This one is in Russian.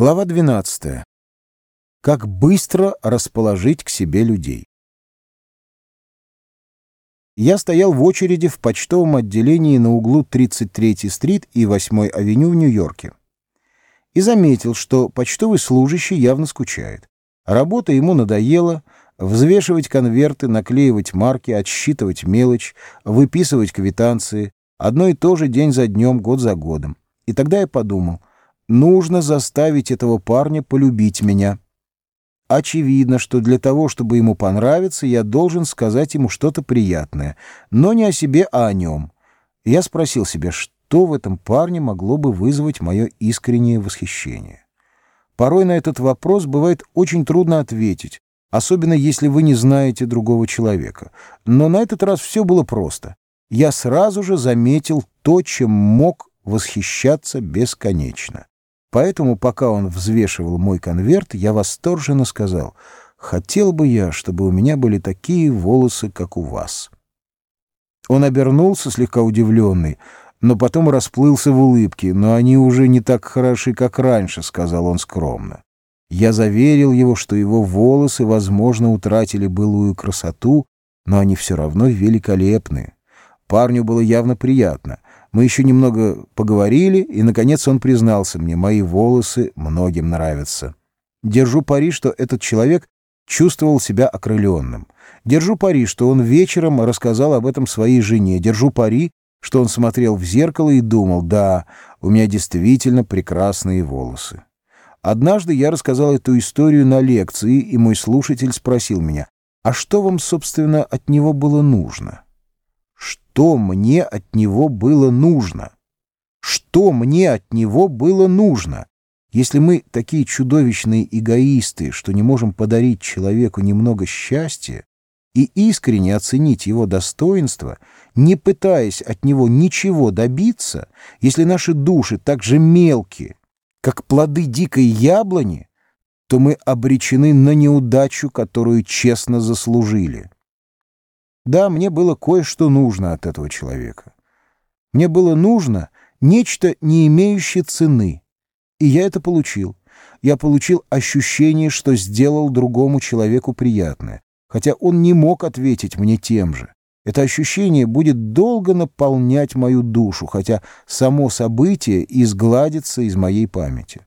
Глава 12. Как быстро расположить к себе людей. Я стоял в очереди в почтовом отделении на углу 33-й стрит и 8-й авеню в Нью-Йорке. И заметил, что почтовый служащий явно скучает. Работа ему надоела, взвешивать конверты, наклеивать марки, отсчитывать мелочь, выписывать квитанции, одно и то же день за днем, год за годом. И тогда я подумал — Нужно заставить этого парня полюбить меня. Очевидно, что для того, чтобы ему понравиться, я должен сказать ему что-то приятное, но не о себе, а о нем. Я спросил себя, что в этом парне могло бы вызвать мое искреннее восхищение. Порой на этот вопрос бывает очень трудно ответить, особенно если вы не знаете другого человека. Но на этот раз все было просто. Я сразу же заметил то, чем мог восхищаться бесконечно. Поэтому, пока он взвешивал мой конверт, я восторженно сказал, «Хотел бы я, чтобы у меня были такие волосы, как у вас». Он обернулся, слегка удивленный, но потом расплылся в улыбке. «Но они уже не так хороши, как раньше», — сказал он скромно. Я заверил его, что его волосы, возможно, утратили былую красоту, но они все равно великолепны. Парню было явно приятно — мы еще немного поговорили, и, наконец, он признался мне, мои волосы многим нравятся. Держу пари, что этот человек чувствовал себя окрыленным. Держу пари, что он вечером рассказал об этом своей жене. Держу пари, что он смотрел в зеркало и думал, да, у меня действительно прекрасные волосы. Однажды я рассказал эту историю на лекции, и мой слушатель спросил меня, а что вам, собственно, от него было нужно? Что мне от него было нужно. Что мне от него было нужно? Если мы такие чудовищные эгоисты, что не можем подарить человеку немного счастья и искренне оценить его достоинство, не пытаясь от него ничего добиться, если наши души так же мелкие, как плоды дикой яблони, то мы обречены на неудачу, которую честно заслужили. Да, мне было кое-что нужно от этого человека. Мне было нужно нечто, не имеющее цены. И я это получил. Я получил ощущение, что сделал другому человеку приятное, хотя он не мог ответить мне тем же. Это ощущение будет долго наполнять мою душу, хотя само событие изгладится из моей памяти.